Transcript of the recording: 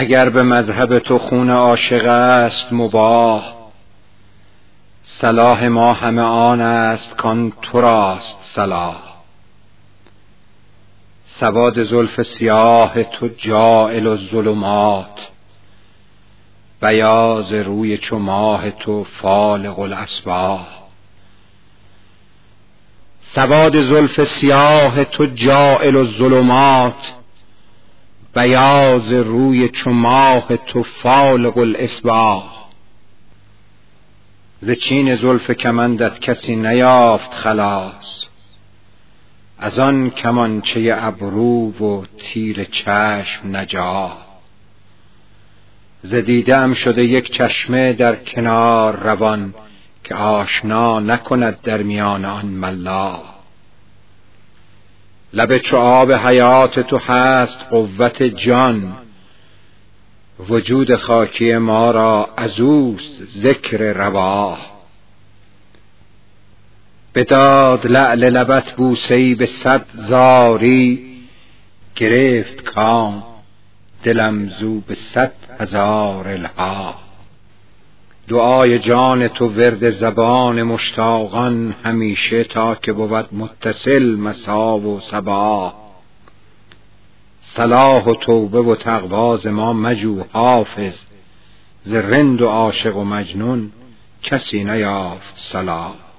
اگر به مذهب تو خون عاشق است مباه صلاح ما همه آن است کان تو راست صلاح. سواد زلف سیاه تو جائل و ظلمات. بیاز روی چو ماه تو فالق الاسباح. سواد زلف سیاه تو جائل و ظلمات. بیاز روی چو ماه تو فالق الاسباح ز چین زلف کمندت کسی نیافت خلاص. از آن کمانچه ابرو و تیر چشم نجا ز دیده شده یک چشمه در کنار روان که آشنا نکند در میان آن ملا لب چو آب حیات تو هست قوت جان. وجود خاکی ما را از اوست ذکر رواح. بداد لعل لبت بوسه به صد زاری. گرفت کام دلم زو به صد هزار الها دعای جان تو ورد زبان مشتاقان همیشه تا که بود متصل مسا و صبا. صلاح و توبه و تقواز ما مجو حافظ ز رند و عاشق و مجنون کسی نیافت صلاح.